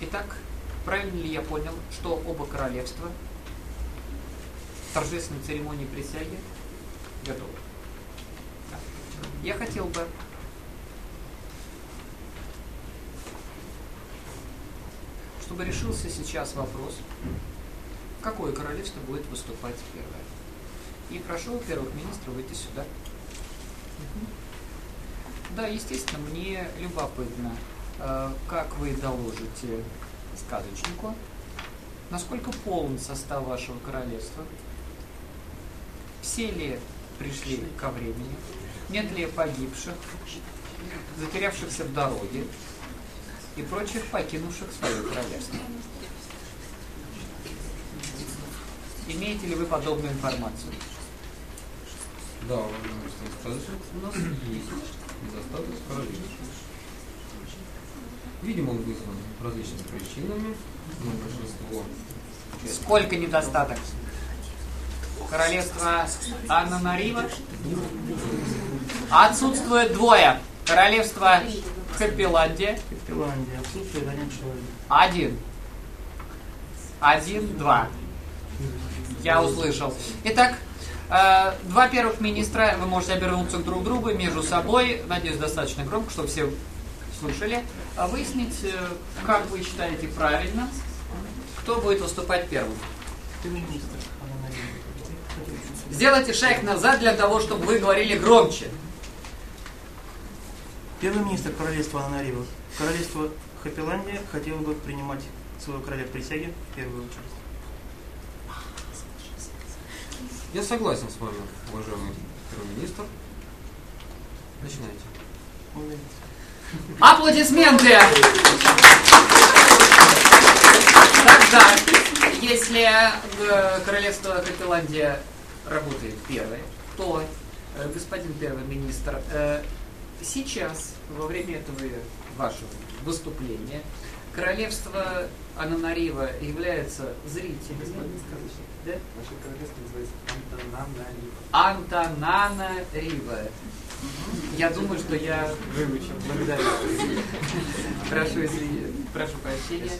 Итак, правильно ли я понял, что оба королевства в торжественной церемонии присяги готовы? Да. Я хотел бы чтобы решился сейчас вопрос, какое королевство будет выступать первое. И прошу первых министров выйти сюда. Да, естественно, мне любопытно, как вы доложите сказочнику, насколько полон состав вашего королевства, все ли пришли ко времени, нет ли погибших, затерявшихся в дороге и прочих покинувших свое королевство. Имеете ли вы подобную информацию? Да, у нас есть недостаток королевства. Видимо, он вызван различными причинами, но большинство... Сколько недостаток? Королевство Аннанарива? Отсутствует двое. Королевство Капеландия. Капеландия. Отсутствует один человек. Один. Один, два. Я услышал. Итак, э, два первых министра, вы можете обернуться друг к другу между собой, надеюсь, достаточно громко, чтобы все слушали, а выяснить, э, как вы считаете правильно, кто будет выступать первым. Сделайте шаг назад для того, чтобы вы говорили громче. Первый министр королевства Анарива, королевство Хапиландия, хотел бы принимать своего короля в присяге в первую очередь. Я согласен с вами, уважаемый первый министр. Начинайте. Аплодисменты! Тогда, если э, королевство Капеландия работает первое, то э, господин первый министр э, сейчас, во время этого вашего выступления, королевство Ананарива является зрителем. Да? Наше королевство называется Антанана Рива. Я думаю, что я выучил. Благодарю. Прошу, если... Прошу прощения.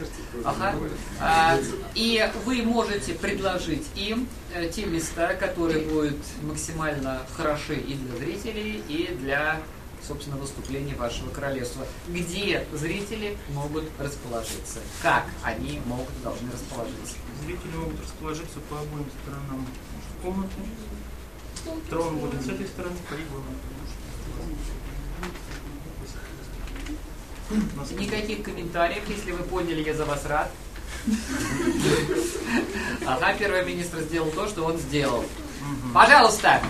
Ага. А, и вы можете предложить им э, те места, которые будут максимально хороши и для зрителей, и для собственно, выступления вашего королевства. Где зрители могут расположиться? Как они могут должны расположиться? Зрители могут расположиться по обоим сторонам комнаты. Трон будет с этой стороны, либо Никаких комментариев, если вы поняли, я за вас рад. Ага, первый министр сделал то, что он сделал. Пожалуйста!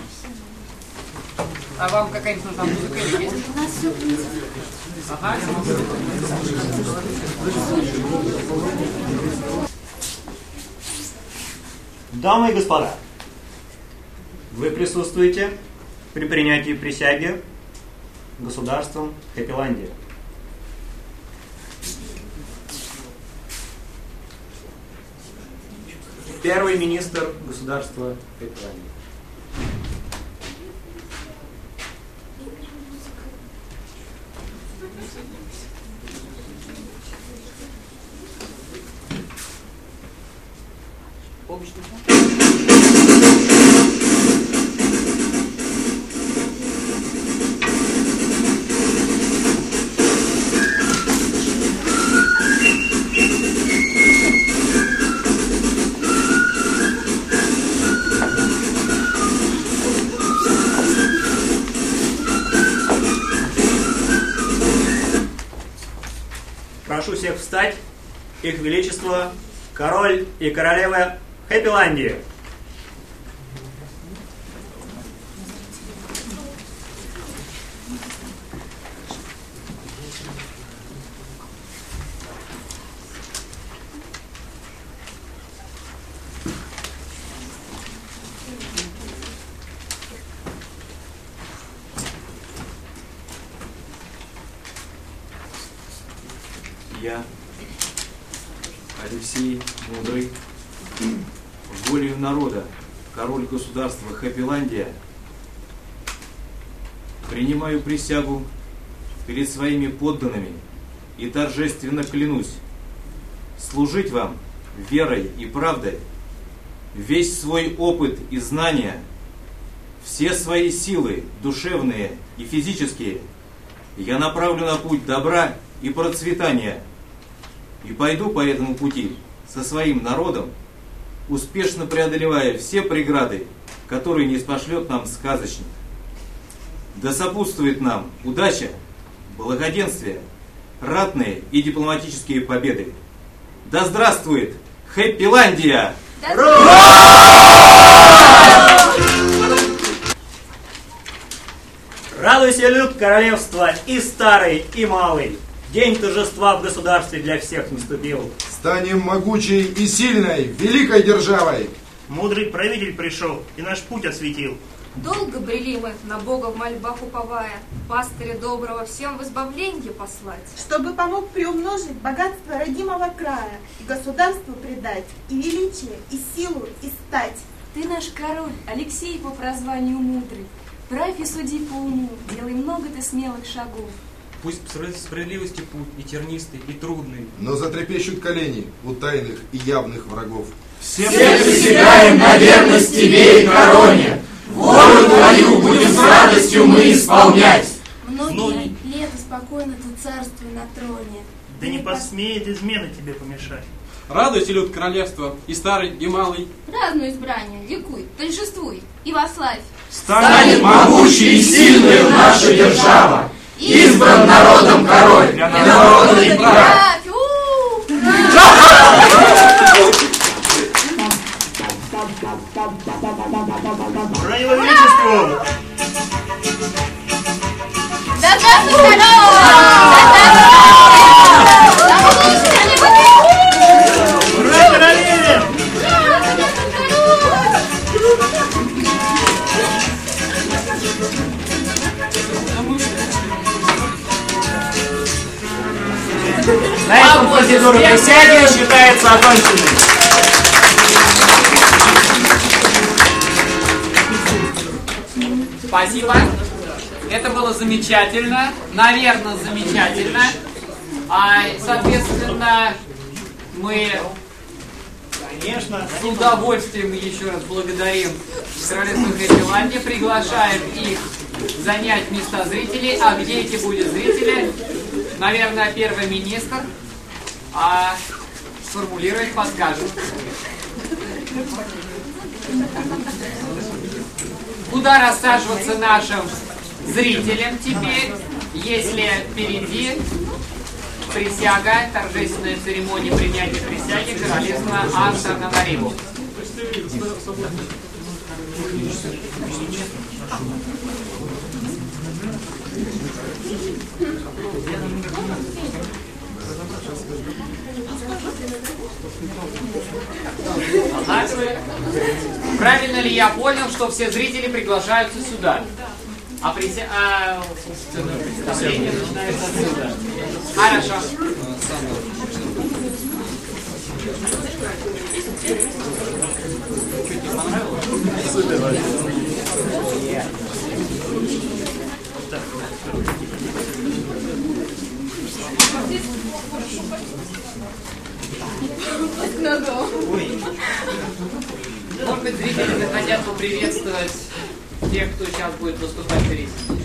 А вам какая-нибудь нужна музыка или есть? У нас все Ага. Дамы и господа, вы присутствуете при принятии присяги государством Хэппиландия. Первый министр государства Хэппиландия. Их Величество, король и королева Хэппиландии. Я, Алексей Мудрый, волею народа, король государства Хэппиландия, принимаю присягу перед своими подданными и торжественно клянусь служить вам верой и правдой, весь свой опыт и знания, все свои силы, душевные и физические, я направлю на путь добра и процветания, и пойду по этому пути со своим народом, успешно преодолевая все преграды, которые не спошлет нам сказочник. Да сопутствует нам удача, благоденствие, ратные и дипломатические победы. Да здравствует Хэппиландия! Радуйся, люд королевства, и старый, и малый. День торжества в государстве для всех наступил. Станем могучей и сильной, великой державой. Мудрый правитель пришел и наш путь осветил. Долго брели мы, на Бога в мольбах уповая, Пастыря доброго всем в избавленье послать. чтобы помог приумножить богатство родимого края, и государству придать и величие, и силу, и стать. Ты наш король, Алексей по прозванию мудрый. Правь и суди по уму, делай много ты смелых шагов. Пусть справедливости путь и тернистый, и трудный. Но затрепещут колени у тайных и явных врагов. Все присягаем на верность тебе и короне. Волю твою будем с радостью мы исполнять. Многие лето спокойно ты царствуй на троне. Да не посмеет измена тебе помешать. Радуйся, люд королевства, и старый, и малый. Разную избрание, ликуй, торжествуй и вославь. Станет могучей и сильной наша держава. Избран народом король, и народный прав. Правь, у! Ура его величеству! Да здравствуй, король! Да На этом процедура присяги считается оконченной. Спасибо. Это было замечательно. Наверное, замечательно. А, соответственно, мы Конечно. с удовольствием еще раз благодарим Королевство Хэппиланде, приглашаем их занять места зрителей. А где эти будут зрители? Наверное, первый министр а, сформулирует, подскажет. Куда рассаживаться нашим зрителям теперь, если впереди присяга, торжественная церемония принятия присяги королевства Антананариву. Правильно ли я понял, что все зрители приглашаются сюда? А, прися... а собственно, начинается отсюда. Хорошо. Может быть, зрители захотят поприветствовать тех, кто сейчас будет выступать перед ними.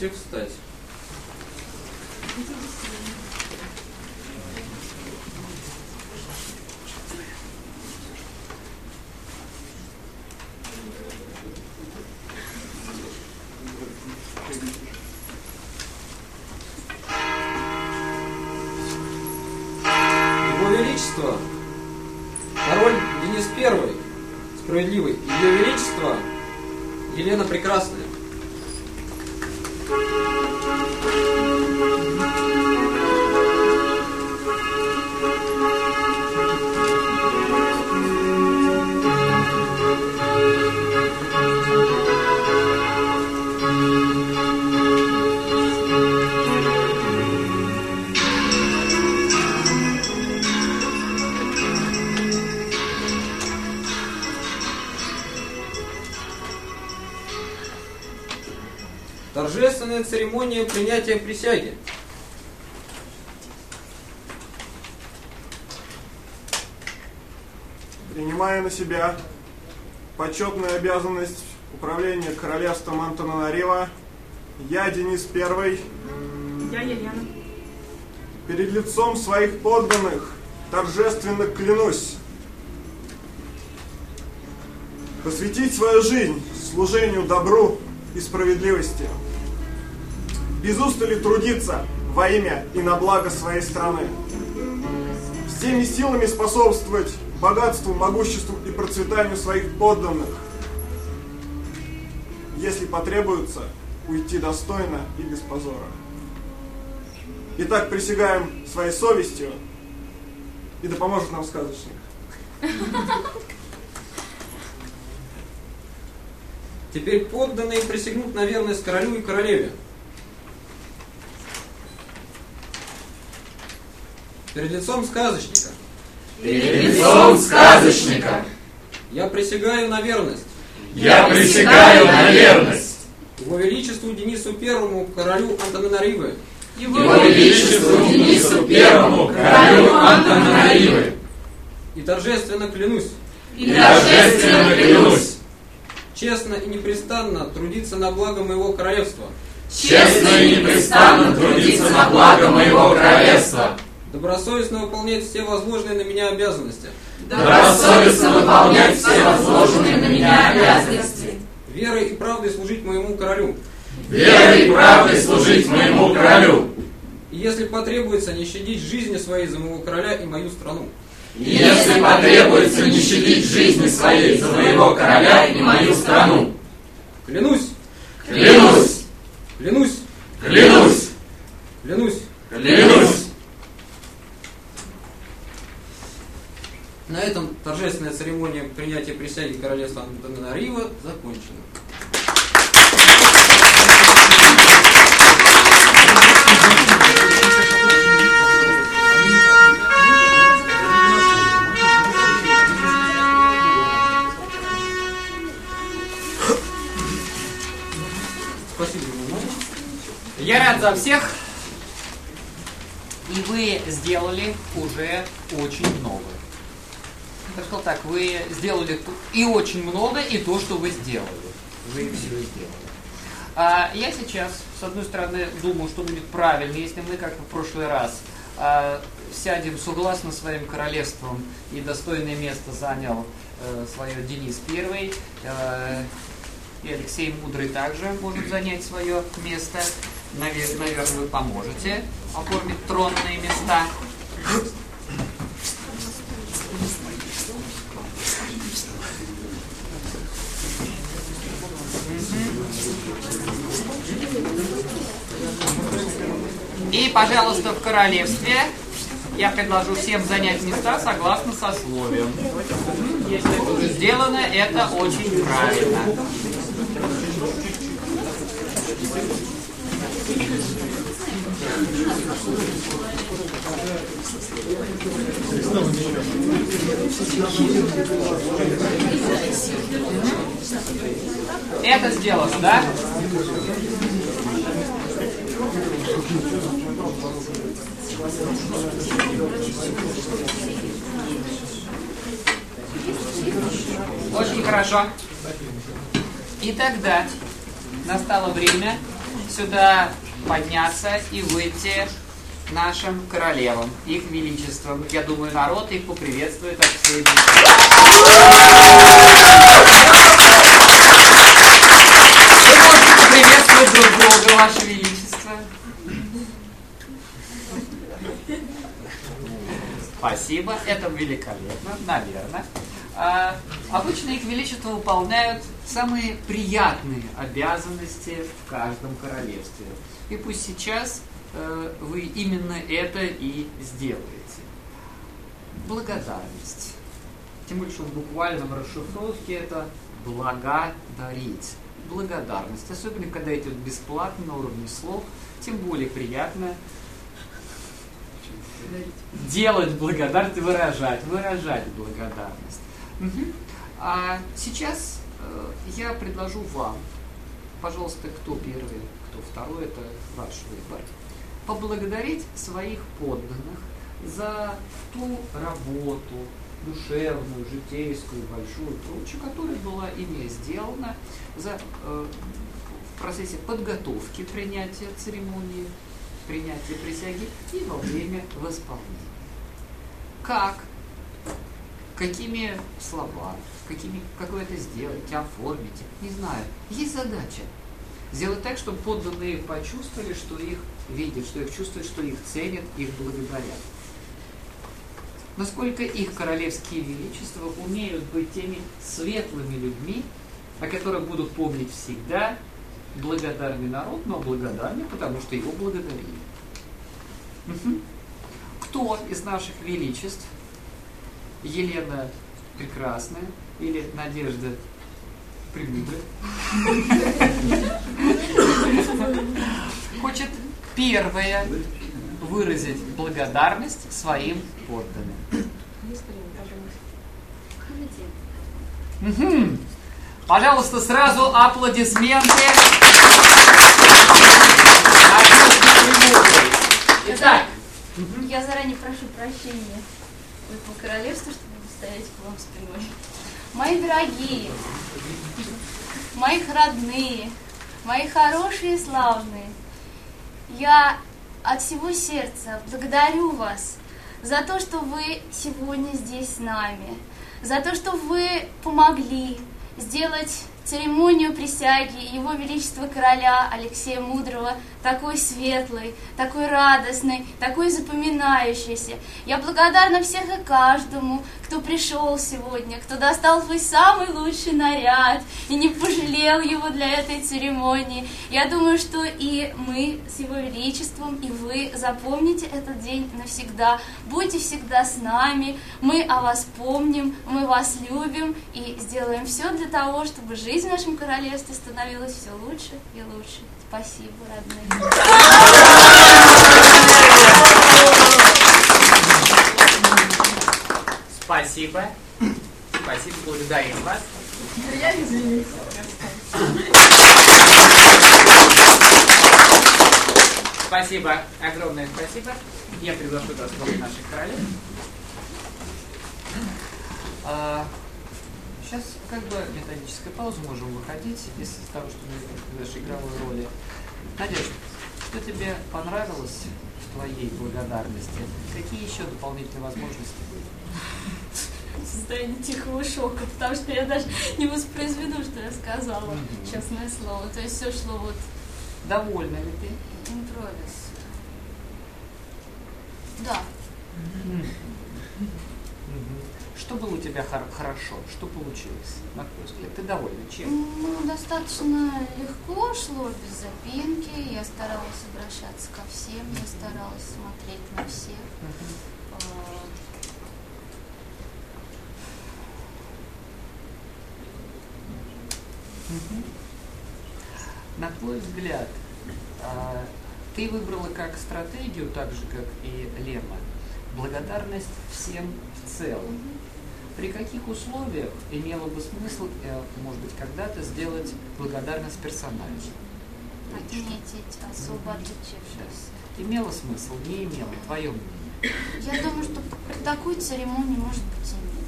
Всех встать. Торжественная церемония принятия присяги. Принимая на себя почетную обязанность управления королевством Антонанарива, я, Денис Первый, Я Елена. перед лицом своих подданных торжественно клянусь посвятить свою жизнь служению добру и справедливости, без устали трудиться во имя и на благо своей страны, всеми силами способствовать богатству, могуществу и процветанию своих подданных, если потребуется, уйти достойно и без позора. Итак, присягаем своей совестью, и да поможет нам сказочник. Теперь подданные присягнут на верность королю и королеве. Перед лицом сказочника. Перед лицом сказочника. Я присягаю на верность. Я присягаю на верность. Его Величеству Денису Первому, королю Антонаривы. Его Величеству Денису Первому, королю Антонаривы. И торжественно клянусь. И торжественно клянусь. Честно и непрестанно трудиться на благо моего королевства. Честно и непрестанно трудиться на благо моего королевства. Добросовестно выполнять все возложенные на меня обязанности. Добросовестно выполнять все возложенные на меня обязанности. Верой и правдой служить моему королю. Верой и правдой служить моему королю. И если потребуется, не щадить жизни своей за моего короля и мою страну. И если потребуется, не щадить жизни своей за моего короля и мою страну. Клянусь. Клянусь. Клянусь. Клянусь. Клянусь. Клянусь. На этом торжественная церемония принятия присяги королевства Антонарива закончена. Спасибо. Я рад за всех. И вы сделали уже очень много. Я сказал так, вы сделали и очень много, и то, что вы сделали. Вы все сделали. А я сейчас, с одной стороны, думаю, что будет правильно, если мы, как в прошлый раз, а, сядем согласно своим королевством, и достойное место занял э, свое Денис Первый, э, и Алексей Мудрый также может занять свое место. Навер- Наверное, вы поможете оформить тронные места. И, пожалуйста, в королевстве я предложу всем занять места согласно сословиям. Если сделано, это очень правильно. Это сделано, да? Очень хорошо. И тогда настало время сюда подняться и выйти нашим королевам, их величеством. Я думаю, народ их поприветствует от всей души. Друг друга, Ваше Величество. Спасибо, это великолепно, наверное. А, обычно их величество выполняют самые приятные обязанности в каждом королевстве. И пусть сейчас э, вы именно это и сделаете. Благодарность. Тем более, что в буквальном расшифровке это благодарить. Благодарность. Особенно, когда идет бесплатно на уровне слов, тем более приятно делать благодарность выражать, выражать благодарность. Мгм. А сейчас э, я предложу вам, пожалуйста, кто первый, кто второй, это ваш выбор, поблагодарить своих подданных за ту работу, душевную, житейскую, большую, прочую, которая была ими сделана за, э, в процессе подготовки принятия церемонии, принятия присяги и во время восполнения. Как? Какими словами? Какими, как вы это сделаете, оформите? Не знаю. Есть задача. Сделать так, чтобы подданные почувствовали, что их видят, что их чувствуют, что их ценят, их благодарят насколько их королевские величества умеют быть теми светлыми людьми, о которых будут помнить всегда благодарный народ, но благодарный, потому что его благодарили. Кто из наших величеств, Елена Прекрасная или Надежда Премудрая, хочет первая выразить благодарность своим подданным. Угу. Пожалуйста, сразу аплодисменты. Итак. Я заранее прошу прощения по королевству, чтобы стоять к вам спиной. Мои дорогие, моих родные, мои хорошие и славные, я от всего сердца благодарю вас за то, что вы сегодня здесь с нами, за то, что вы помогли сделать церемонию присяги Его Величества Короля Алексея Мудрого такой светлой, такой радостной, такой запоминающейся. Я благодарна всех и каждому, кто пришел сегодня, кто достал свой самый лучший наряд и не пожалел его для этой церемонии. Я думаю, что и мы с Его Величеством, и вы запомните этот день навсегда. Будьте всегда с нами, мы о вас помним, мы вас любим и сделаем все для того, чтобы жизнь в нашем королевстве становилась все лучше и лучше. Спасибо, родные. Спасибо. Спасибо, благодарим вас. Я извините. Спасибо, огромное спасибо. Я приглашу вас в наших королев. А, сейчас как бы методическая пауза, можем выходить из того, что мы в игровой роли. Надежда, что тебе понравилось в твоей благодарности? Какие еще дополнительные возможности были? состояние тихого шока, потому что я даже не воспроизведу, что я сказала, mm-hmm. честное слово. То есть все шло вот... Довольна ли ты? Импровиз. Да. Mm-hmm. Что было у тебя хорошо? Что получилось, на твой взгляд? Ты довольна чем? Ну, достаточно легко шло, без запинки. Я старалась обращаться ко всем, я старалась смотреть на всех. На твой взгляд, а, ты выбрала как стратегию, так же как и Лема, благодарность всем в целом. При каких условиях имело бы смысл, э, может быть, когда-то сделать благодарность персонально? Отметить особо отличившихся. Имело смысл, не имело, твое мнение? Я думаю, что при такой церемонии, может быть, имеет.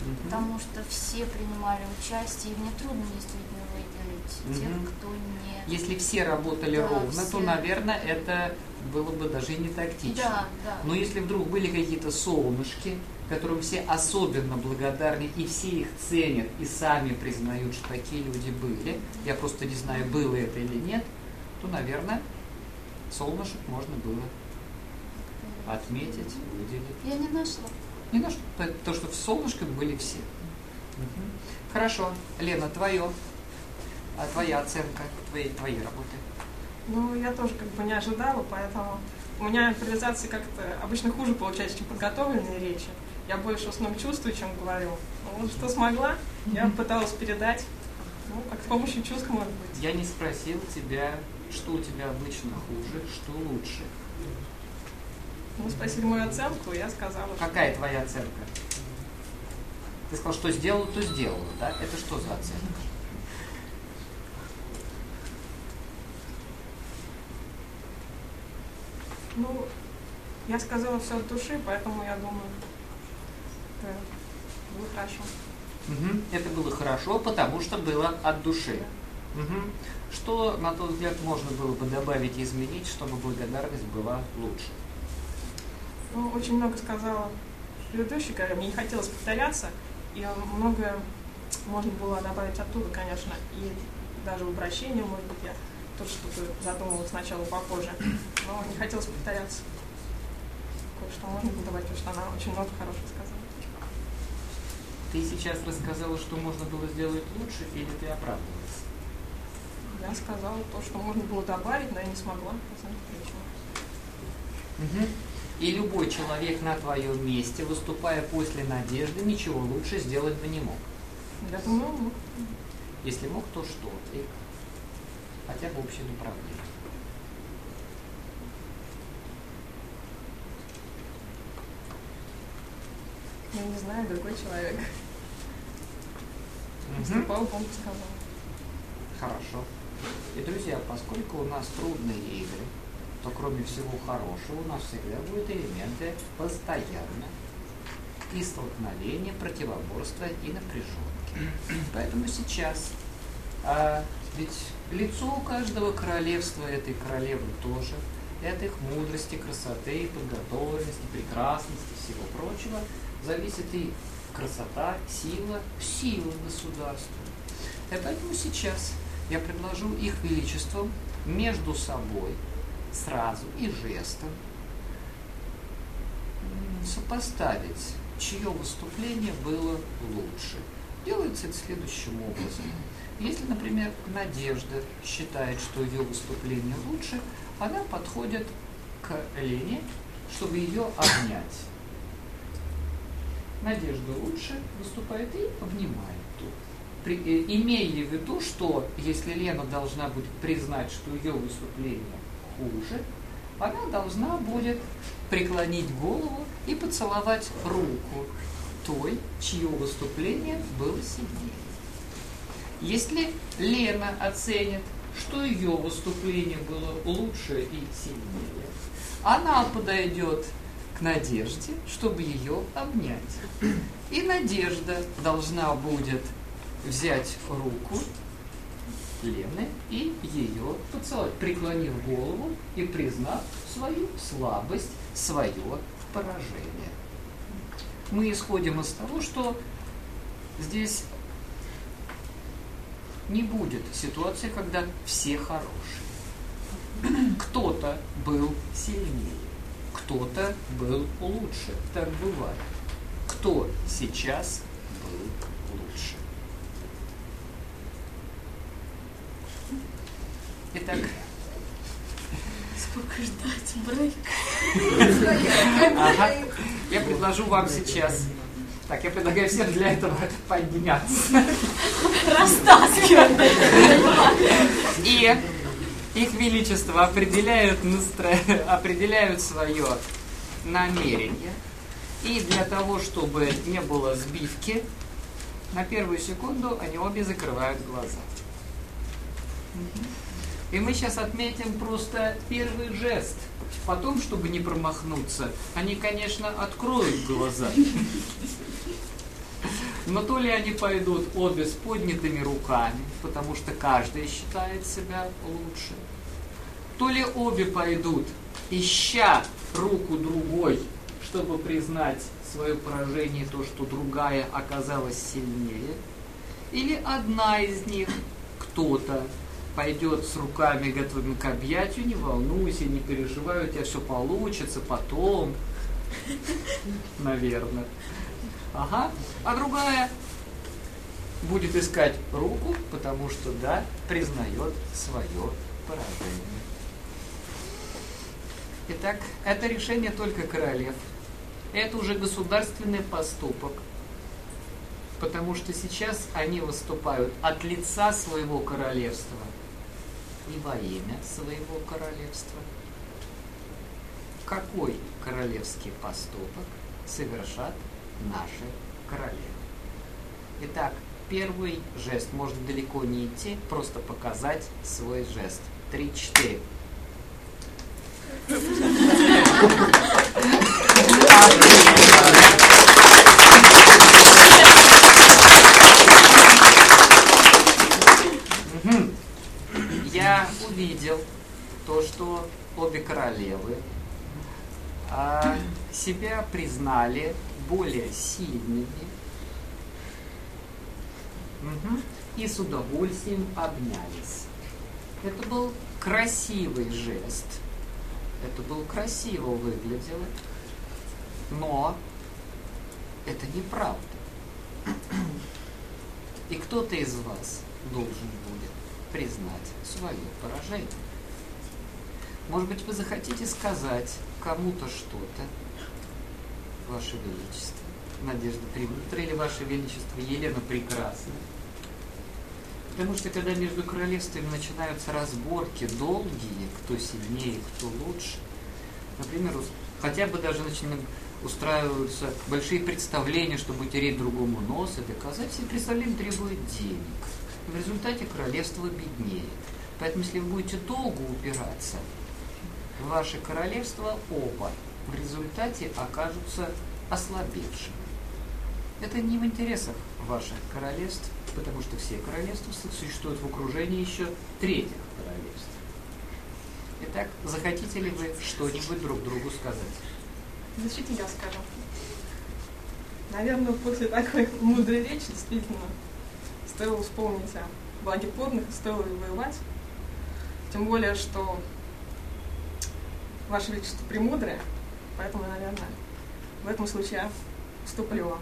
Угу. Потому что все принимали участие, и мне трудно действительно выделить угу. тех, кто не... Если все работали да, ровно, все... то, наверное, это было бы даже не тактично. Да, да. Но если вдруг были какие-то солнышки, которым все особенно благодарны, и все их ценят, и сами признают, что такие люди были, я просто не знаю, было это или нет, то, наверное, солнышек можно было отметить, выделить. Я не нашла. Не что, то, что в солнышках были все. Угу. Хорошо. Лена, твое, а твоя оценка твоей, твоей работы? Ну, я тоже как бы не ожидала, поэтому у меня импровизация как-то обычно хуже получается, чем подготовленные речи. Я больше в основном чувствую, чем говорю. Ну, вот что смогла, я пыталась передать, ну, как с помощью чувств, может быть. Я не спросил тебя, что у тебя обычно хуже, что лучше. Ну, спросили мою оценку, я сказала. Какая что... твоя оценка? Ты сказал, что сделала, то сделала, да? Это что за оценка? Ну, я сказала все от души, поэтому я думаю, это было хорошо. Мгм. Это было хорошо, потому что было от души. Мгм. Что, на тот взгляд, можно было бы добавить и изменить, чтобы благодарность была лучше? Ну, очень много сказала предыдущий коллега, мне не хотелось повторяться, и многое можно было добавить оттуда, конечно, и даже в обращении, может быть, я тоже что-то задумала сначала попозже, но не хотелось повторяться. Кое-что можно было добавить, потому что она очень много хорошего сказала. Ты сейчас рассказала, что можно было сделать лучше, или ты оправдывалась? Я сказала то, что можно было добавить, но я не смогла. Мгм. И любой человек на твоем месте, выступая после надежды, ничего лучше сделать бы не мог. Я думаю, мог. Если мог, то что? И хотя бы общее направление. Я не знаю, другой человек. Выступал, он бы сказал. Хорошо. И, друзья, поскольку у нас трудные игры, то кроме всего хорошего у нас всегда будут элементы постоянно и столкновения, противоборства и напряженки. Поэтому сейчас, а, ведь лицо у каждого королевства этой королевы тоже, от их мудрости, красоты, подготовленности, прекрасности, всего прочего, зависит и красота, сила, сила государства. И поэтому сейчас я предложу их величеством между собой сразу и жестом сопоставить, чье выступление было лучше. Делается это следующим образом. Если, например, Надежда считает, что ее выступление лучше, она подходит к Лене, чтобы ее обнять. Надежда лучше выступает и обнимает ту. Э, имея в виду, что если Лена должна будет признать, что ее выступление хуже, она должна будет преклонить голову и поцеловать руку той, чье выступление было сильнее. Если Лена оценит, что ее выступление было лучше и сильнее, она подойдет к Надежде, чтобы ее обнять. И Надежда должна будет взять руку Лены и ее поцеловать, преклонив голову и признав свою слабость, свое поражение. Мы исходим из того, что здесь не будет ситуации, когда все хорошие. Кто-то был сильнее, кто-то был лучше. Так бывает. Кто сейчас был лучше? Итак, Сколько ждать брейк? Ага. Я предложу вам сейчас. Так, я предлагаю всем для этого подняться. Растаскивать. И их величество определяют, настро... определяют свое намерение. И для того, чтобы не было сбивки, на первую секунду они обе закрывают глаза. И мы сейчас отметим просто первый жест. Потом, чтобы не промахнуться, они, конечно, откроют глаза. Но то ли они пойдут обе с поднятыми руками, потому что каждый считает себя лучше, то ли обе пойдут, ища руку другой, чтобы признать свое поражение, то, что другая оказалась сильнее, или одна из них, кто-то, пойдет с руками готовыми к объятию, не волнуйся, не переживай, у тебя все получится потом, наверное. Ага. А другая будет искать руку, потому что, да, признает свое поражение. Итак, это решение только королев. Это уже государственный поступок. Потому что сейчас они выступают от лица своего королевства и во имя своего королевства. Какой королевский поступок совершат наши королевы? Итак, первый жест, можно далеко не идти, просто показать свой жест. Три-четыре. Я увидел то, что обе королевы а, себя признали более сильными Мгм. и с удовольствием обнялись. Это был красивый жест. Это был красиво выглядело. Но это неправда. И кто-то из вас должен будет признать свое поражение. Может быть, вы захотите сказать кому-то что-то, Ваше Величество, Надежда Премудра или Ваше Величество Елена Прекрасная. Потому что когда между королевствами начинаются разборки долгие, кто сильнее, кто лучше, например, хотя бы даже начинают устраиваются большие представления, чтобы утереть другому нос и доказать, все представления требуют денег. В результате королевство беднеет. Поэтому, если вы будете долго упираться, ваше королевство оба в результате окажутся ослабевшими. Это не в интересах ваших королевств, потому что все королевства существуют в окружении еще третьих королевств. Итак, захотите ли вы что-нибудь друг другу сказать? Разрешите я скажу. Наверное, после такой мудрой речи действительно стоило вспомнить о благе подных, стоило ли воевать. Тем более, что Ваше Величество премудрое, поэтому, наверное, в этом случае я уступлю вам.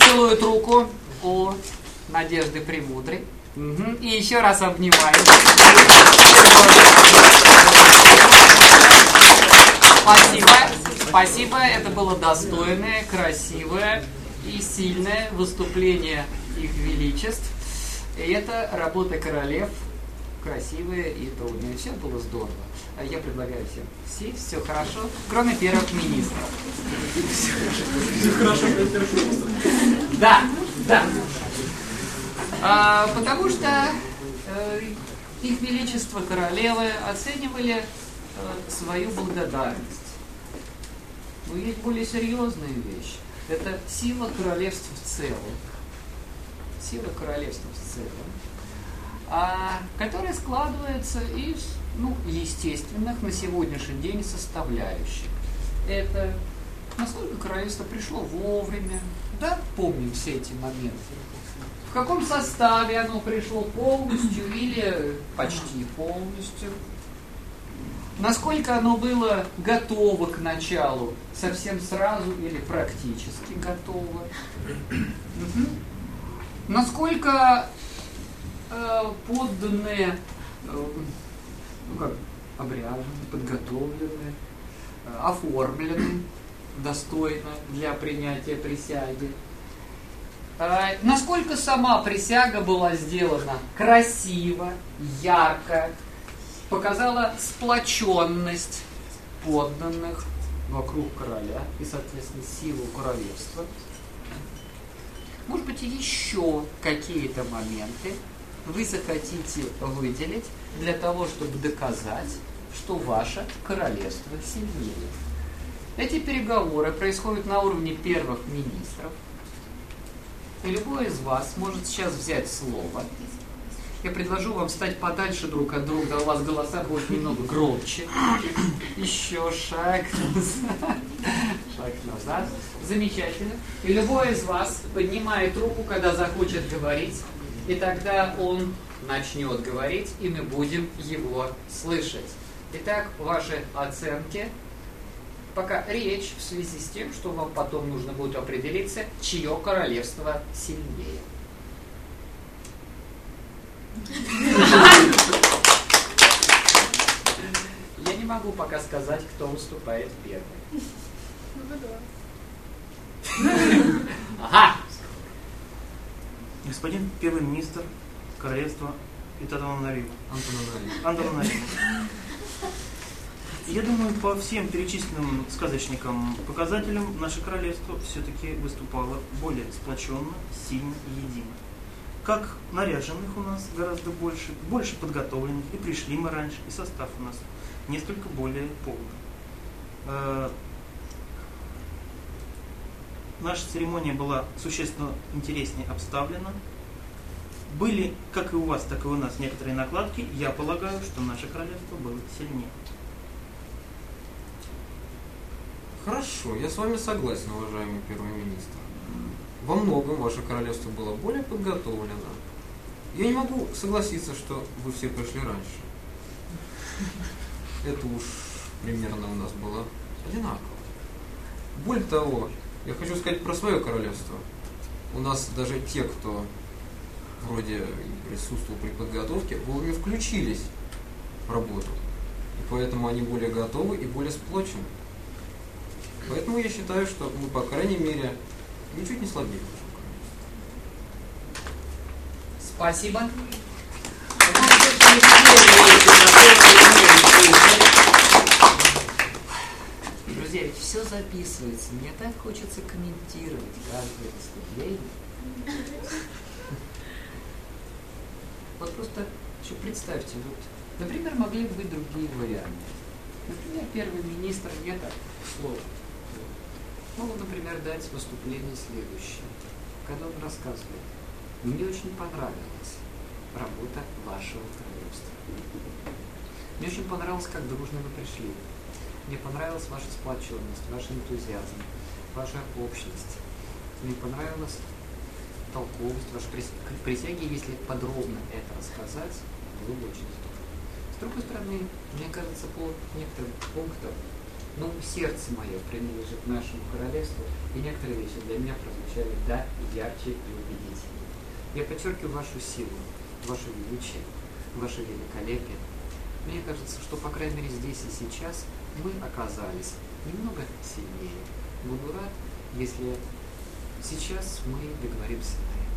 Целует руку у Надежды Премудрой. Мгм. И еще раз обнимает. Спасибо. Спасибо. Это было достойное, красивое и сильное выступление их величеств. И это работа королев красивая и трудная. Все было здорово. А Я предлагаю всем сесть, все хорошо, кроме первых министров. Все хорошо, блядь, первых министров. Да, да. А, потому что э, их величество королевы оценивали э, свою благодарность. Но есть более серьезная вещь. Это сила королевства в целом. Сила королевства в целом. А, которая складывается из ну, естественных на сегодняшний день составляющих. Это насколько королевство пришло вовремя, да, помним все эти моменты. В каком составе оно пришло полностью или почти полностью. Насколько оно было готово к началу, совсем сразу или практически готово. Насколько э, подданные, э, ну как, обряжены, подготовлены, э, оформлены достойно для принятия присяги. А, Насколько сама присяга была сделана красиво, ярко, показала сплоченность подданных вокруг короля и, соответственно, силу королевства. Может быть, еще какие-то моменты вы захотите выделить для того, чтобы доказать, что ваше королевство сильнее. Эти переговоры происходят на уровне первых министров. И любой из вас может сейчас взять слово. Я предложу вам стать подальше друг от друга, у вас голоса будут немного громче. Еще шаг назад. Шаг назад. Замечательно. И любой из вас поднимает руку, когда захочет говорить, и тогда он начнет говорить, и мы будем его слышать. Итак, ваши оценки пока речь в связи с тем, что вам потом нужно будет определиться, чье королевство сильнее. Я не могу пока сказать, кто выступает первый. Ага. Господин первый министр королевства Итатанариву. Антонанариву. Антананариву. Я думаю, по всем перечисленным сказочникам показателям наше королевство все-таки выступало более сплоченно, сильно и едино. Как наряженных у нас гораздо больше, больше подготовленных, и пришли мы раньше, и состав у нас несколько более полный. Э, Наша церемония была существенно интереснее обставлена. Были, как и у вас, так и у нас, некоторые накладки. Я полагаю, что наше королевство было сильнее. Хорошо, я с вами согласен, уважаемый первый министр. Во многом ваше королевство было более подготовлено. Я не могу согласиться, что вы все пришли раньше. Это уж примерно у нас было одинаково. Более того, я хочу сказать про свое королевство. У нас даже те, кто вроде присутствовал при подготовке, вовремя включились в работу. И поэтому они более готовы и более сплочены. Поэтому я считаю, что мы, по крайней мере, ничуть не слабее. Спасибо. Друзья, ведь все записывается. Мне так хочется комментировать каждое выступление. Вот просто еще представьте, вот, например, могли бы быть другие варианты. Например, первый министр не так сложно. Могу, например, дать выступление следующее, когда он рассказывает. Мне очень понравилась работа вашего королевства. Мне очень понравилось, как дружно вы пришли. Мне понравилась ваша сплоченность, ваш энтузиазм, ваша общность. Мне понравилась толковость вашей присяги, если подробно это рассказать, было бы очень здорово. С другой стороны, мне кажется, по некоторым пунктам, ну, сердце мое принадлежит нашему королевству, и некоторые вещи для меня прозвучали да, ярче и убедительнее. Я подчеркиваю вашу силу, ваше величие, ваше великолепие. Мне кажется, что, по крайней мере, здесь и сейчас мы оказались немного сильнее. Буду рад, если сейчас мы договоримся на это.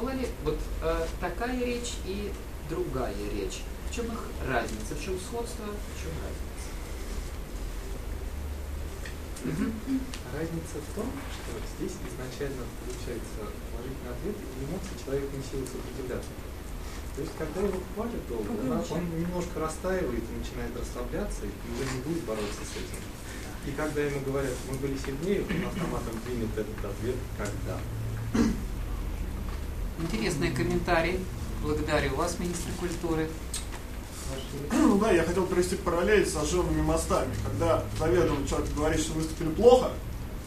Была ли вот э, такая речь и другая речь? В чем их разница? В чем сходство? В чем разница? Разница в том, что здесь изначально получается положительный ответ, и эмоции человек не силы сопротивляться. То есть, когда его хвалят долго, он, он немножко растаивает и начинает расслабляться, и уже не будет бороться с этим. И когда ему говорят, мы были сильнее, он автоматом примет этот ответ «когда». Интересный комментарий. Благодарю вас, министр культуры. Ну да, я хотел провести параллель с сожженными мостами. Когда заведомо человек говорит, что выступили плохо,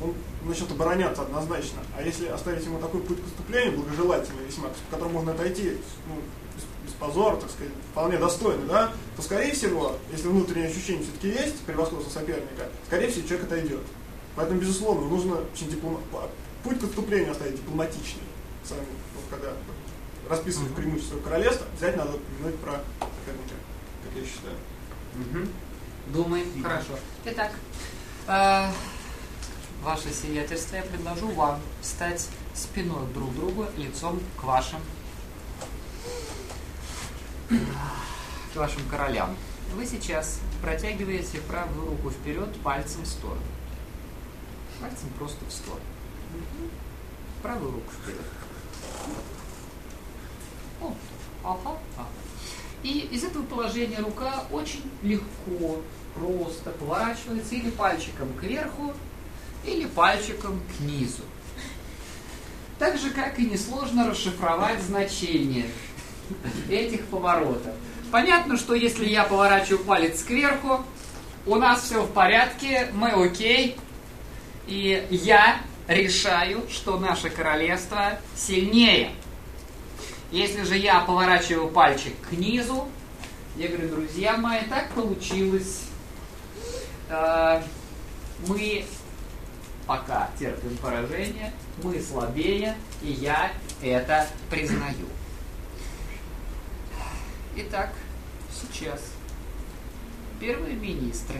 он начнет обороняться однозначно. А если оставить ему такой путь к выступлению, благожелательный весьма, по которому можно отойти ну, без, без позора, так сказать, вполне достойно, да, то, скорее всего, если внутреннее ощущение все-таки есть превосходство соперника, скорее всего, человек отойдет. Поэтому, безусловно, нужно очень диплом... путь к выступлению оставить дипломатичный. Сами, вот, когда расписывать преимущество королевства, взять надо упомянуть про соперника я считаю. Угу. Думаем, хорошо. Итак, э, ваше сиятельство, я предложу вам стать спиной друг к другу, лицом к вашим к вашим королям. Вы сейчас протягиваете правую руку вперед, пальцем в сторону. Пальцем просто в сторону. Правую руку вперед. О, ага, ага. И из этого положения рука очень легко, просто поворачивается или пальчиком кверху, или пальчиком к низу. Так же, как и несложно расшифровать значение этих поворотов. Понятно, что если я поворачиваю палец кверху, у нас все в порядке, мы окей, и я решаю, что наше королевство сильнее. Если же я поворачиваю пальчик к низу, я говорю, друзья мои, так получилось. Э, мы пока терпим поражение, мы слабее, и я это признаю. Итак, сейчас первые министры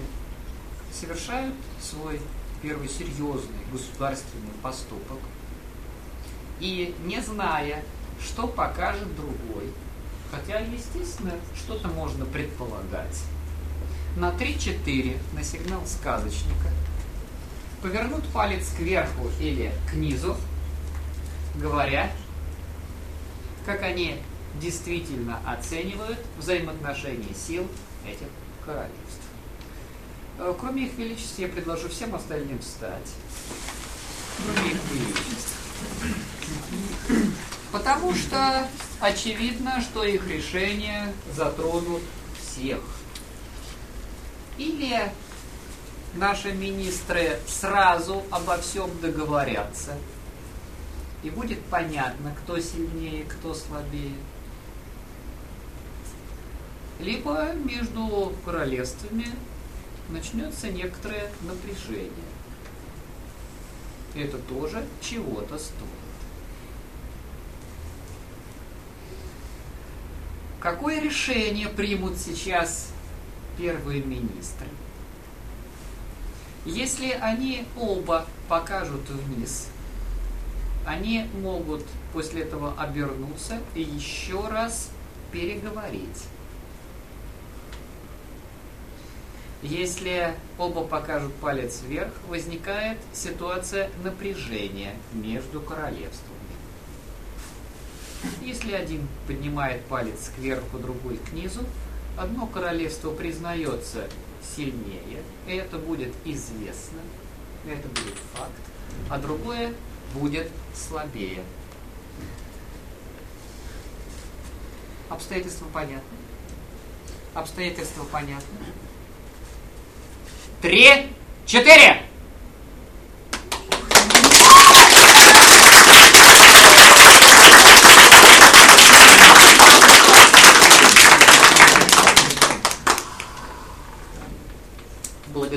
совершают свой первый серьезный государственный поступок, и не зная, что покажет другой, Хотя, естественно, что-то можно предполагать. На 3-4 на сигнал сказочника повернут палец кверху или к низу, говоря, как они действительно оценивают взаимоотношения сил этих королевств. Э, Кроме их величеств, я предложу всем остальным встать. Кроме их величеств. Потому что очевидно, что их решения затронут всех. Или наши министры сразу обо всем договорятся, и будет понятно, кто сильнее, кто слабее. Либо между королевствами начнется некоторое напряжение. Это тоже чего-то стоит. Какое решение примут сейчас первые министры? Если они оба покажут вниз, они могут после этого обернуться и еще раз переговорить. Если оба покажут палец вверх, возникает ситуация напряжения между королевствами. Если один поднимает палец кверху, другой к низу, одно королевство признается сильнее, это будет известно, это будет факт, а другое будет слабее. Обстоятельства понятны? Обстоятельства понятны? Три, четыре!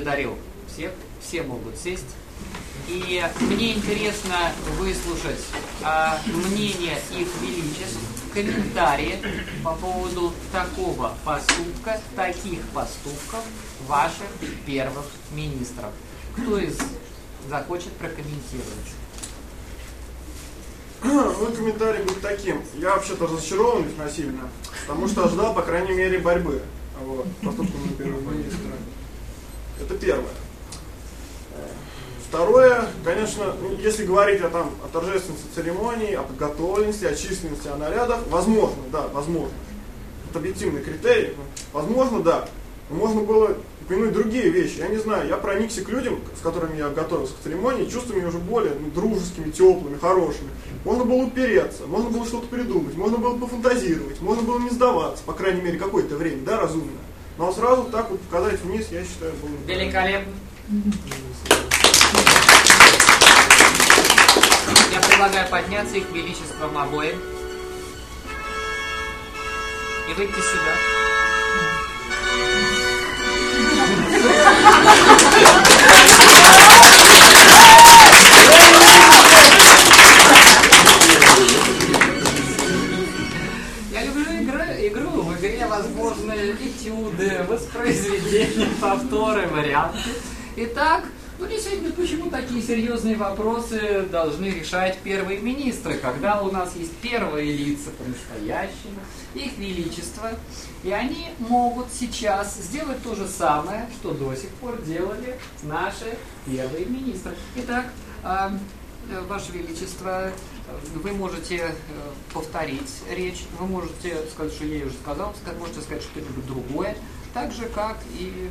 Благодарю всех, все могут сесть. И мне интересно выслушать а, мнение их величеств, комментарии по поводу такого поступка, таких поступков ваших первых министров. Кто из захочет прокомментировать? Мой комментарий будет таким. Я вообще-то разочарован насильно, потому что ожидал, по крайней мере, борьбы. Вот, поступком первого министра. Это первое. Второе, конечно, ну, если говорить о, там, о торжественности церемонии, о подготовленности, о численности, о нарядах, возможно, да, возможно. Это объективный критерий. Возможно, да. Но можно было упомянуть другие вещи. Я не знаю, я проникся к людям, с которыми я готовился к церемонии, чувствами уже более ну, дружескими, теплыми, хорошими. Можно было упереться, можно было что-то придумать, можно было пофантазировать, можно было не сдаваться, по крайней мере, какое-то время, да, разумно. Но сразу так вот показать вниз, я считаю, было... Великолепно. Я предлагаю подняться их величеством обоим и выйти сюда. Я люблю игра, игру. В игре возможны этюды, воспроизведения, повторы, варианты. Итак, ну действительно, почему такие серьезные вопросы должны решать первые министры, когда у нас есть первые лица по-настоящему, их величество, и они могут сейчас сделать то же самое, что до сих пор делали наши первые министры. Итак, а, э, Ваше Величество, вы можете э, повторить речь, вы можете сказать, что я уже сказал, можете сказать что-нибудь другое, так же, как и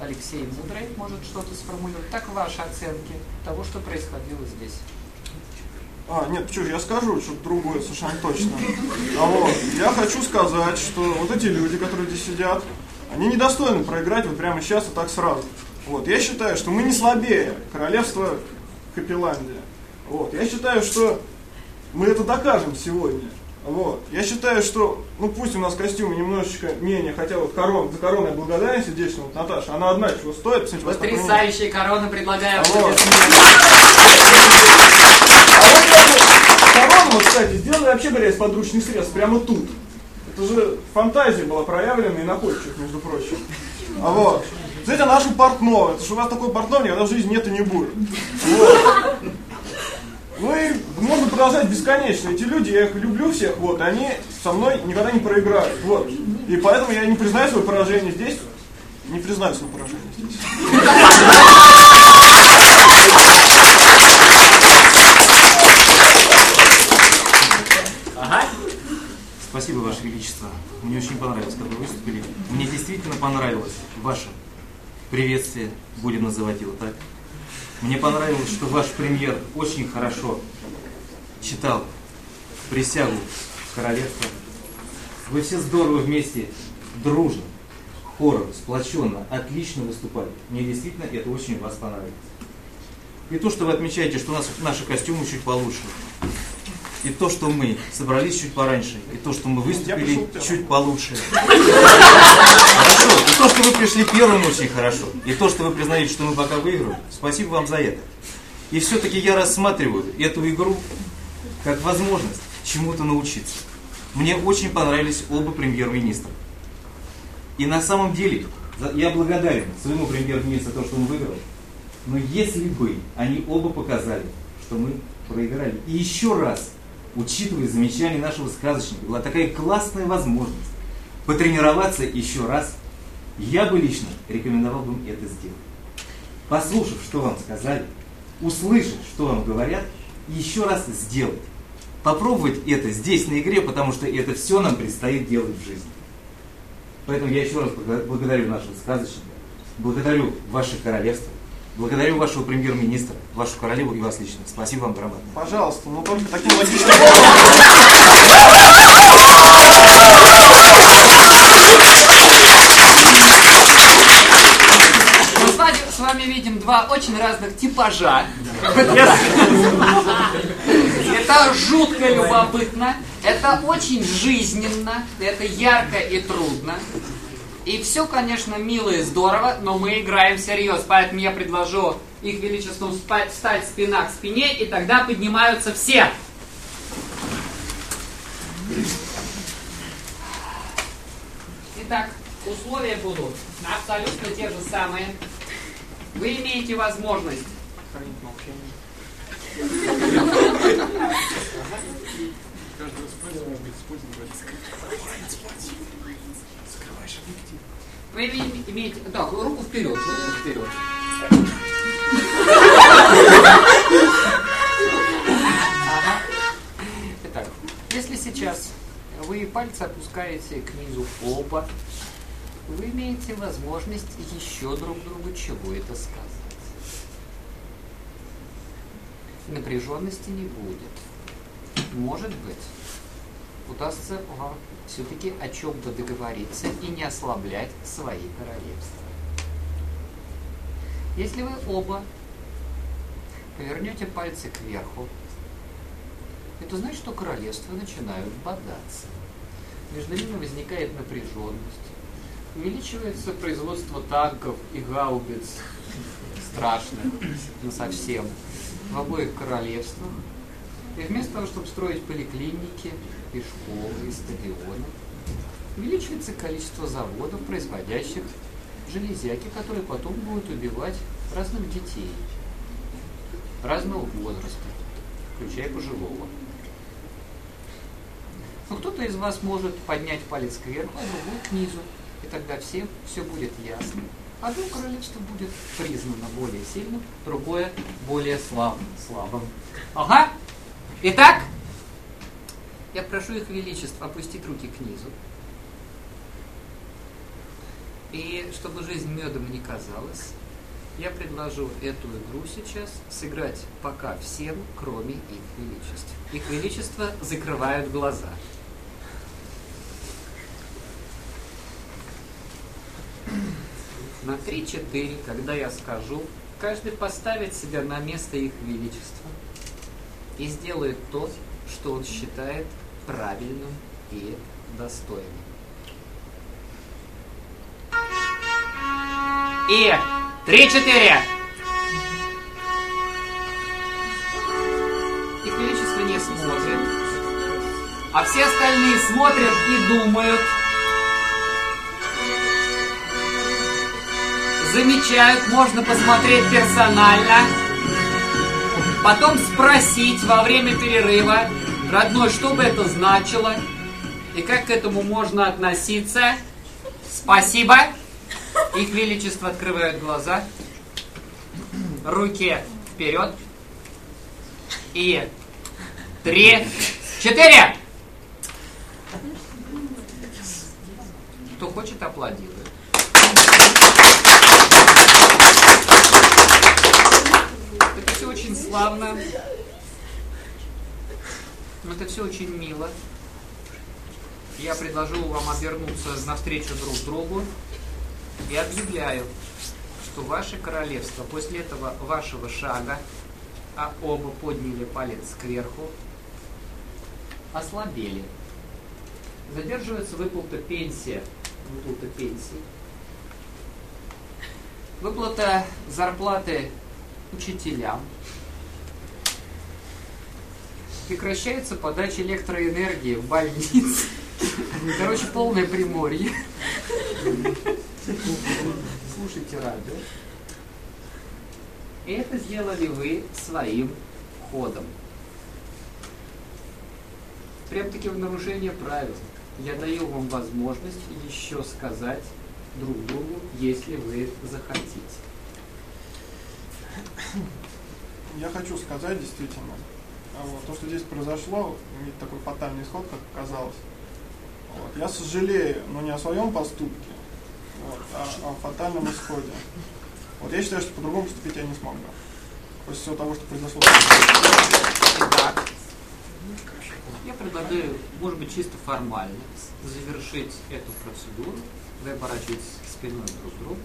Алексей Мудрый может что-то сформулировать. Так ваши оценки того, что происходило здесь. А, нет, почему же я скажу что-то другое совершенно точно. А вот, я хочу сказать, что вот эти люди, которые здесь сидят, они недостойны проиграть вот прямо сейчас и так сразу. Вот, я считаю, что мы не слабее королевства Капелландия. Вот, я считаю, что мы это докажем сегодня. Вот. Я считаю, что, ну пусть у нас костюмы немножечко менее, хотя вот корон, за короной благодарен сердечно, вот Наташа, она одна чего стоит. посмотрите, Потрясающая корона, предлагаю Вот. аплодисменты. Корону, вот, кстати, сделали вообще говоря из подручных средств прямо тут. Это же фантазия была проявлена и находчивых, между прочим. А вот. Смотрите, нашу портного. Это что у вас такой портной никогда в жизни нет и не будет. Вот. Ну и можно продолжать бесконечно. Эти люди, я их люблю всех, вот, они со мной никогда не проиграют. Вот. И поэтому я не признаю свое поражение здесь. Не признаю свое поражение здесь. Ага. Спасибо, Ваше Величество. Мне очень понравилось, как вы выступили. Мне действительно понравилось ваше приветствие, будем называть его так. Мне понравилось, что ваш премьер очень хорошо читал присягу королевства. Вы все здорово вместе, дружно, хором, сплоченно, отлично выступали. Мне действительно это очень вас понравилось. И то, что вы отмечаете, что у нас наши костюмы чуть получше. И то, что мы собрались чуть пораньше, и то, что мы выступили чуть получше. Хорошо. И то, что вы пришли первым, очень хорошо. И то, что вы признаете, что мы пока выиграем, спасибо вам за это. И все-таки я рассматриваю эту игру как возможность чему-то научиться. Мне очень понравились оба премьер-министра. И на самом деле, я благодарен своему премьер-министру за то, что он выиграл. Но если бы они оба показали, что мы проиграли, и еще раз, учитывая замечания нашего сказочника, была такая классная возможность потренироваться еще раз, я бы лично рекомендовал бы им это сделать. Послушав, что вам сказали, услышав, что вам говорят, еще раз сделать. Попробовать это здесь, на игре, потому что это все нам предстоит делать в жизни. Поэтому я еще раз благо- благодарю нашего сказочника, благодарю ваше королевство, благодарю вашего премьер-министра, вашу королеву и вас лично. Спасибо вам громадное. Пожалуйста, но только таким логичным вами, видим два очень разных типажа. Это жутко любопытно, это очень жизненно, это ярко и трудно. И все, конечно, мило и здорово, но мы играем всерьез, поэтому я предложу их величеству встать спина к спине, и тогда поднимаются все. Итак, условия будут абсолютно те же самые. Вы имеете возможность Хранить молчание. Каждый использует, может быть, использовать. Скрываешь объектив. Вы име- имеете... Да, руку вперед, руку вперед. Итак, если сейчас вы пальцы опускаете к низу оба, вы имеете возможность еще друг другу чего это сказать. Напряженности не будет. Может быть, удастся вам все-таки о чем-то договориться и не ослаблять свои королевства. Если вы оба повернете пальцы кверху, это значит, что королевства начинают бодаться. Между ними возникает напряженность. Увеличивается производство танков и гаубиц страшных, ну совсем, в обоих королевствах. И вместо того, чтобы строить поликлиники и школы, и стадионы, увеличивается количество заводов, производящих железяки, которые потом будут убивать разных детей разного возраста, включая пожилого. Но кто-то из вас может поднять палец кверху, а другой к низу, и тогда всем все будет ясно. Одно королевство будет признано более сильным, другое более слабым. слабым. Ага. Итак, я прошу их величество опустить руки к низу. И чтобы жизнь медом не казалась, я предложу эту игру сейчас сыграть пока всем, кроме их величеств. Их величество закрывают глаза. На 3-4, когда я скажу, каждый поставит себя на место их величества и сделает то, что он считает правильным и достойным. И три-четыре. Их величество не смотрит, а все остальные смотрят и думают, замечают, можно посмотреть персонально. потом спросить во время перерыва, родной, что бы это значило, и как к этому можно относиться. Спасибо. Их Величество открывают глаза. Руки вперед. И три, четыре. Кто хочет, аплодирует. Это все очень славно. Это все очень мило. Я предложу вам обернуться навстречу друг другу и объявляю, что ваше королевство после этого вашего шага, а оба подняли палец кверху, ослабели. Задерживается выплата пенсия, выплата пенсии, выплата зарплаты учителям, прекращается подача электроэнергии в больнице. Короче, полное приморье. Слушайте радио. И это сделали вы своим ходом. Прям-таки в нарушение правил. Я даю вам возможность еще сказать друг другу, если вы захотите. Я хочу сказать действительно, вот, то, что здесь произошло, не такой фатальный исход, как оказалось. Вот, я сожалею, но не о своем поступке, вот, а о фатальном исходе. Вот я считаю, что по-другому поступить я не смогу. После всего того, что произошло. Я предлагаю, может быть, чисто формально завершить эту процедуру. Вы оборачиваетесь спиной друг к другу.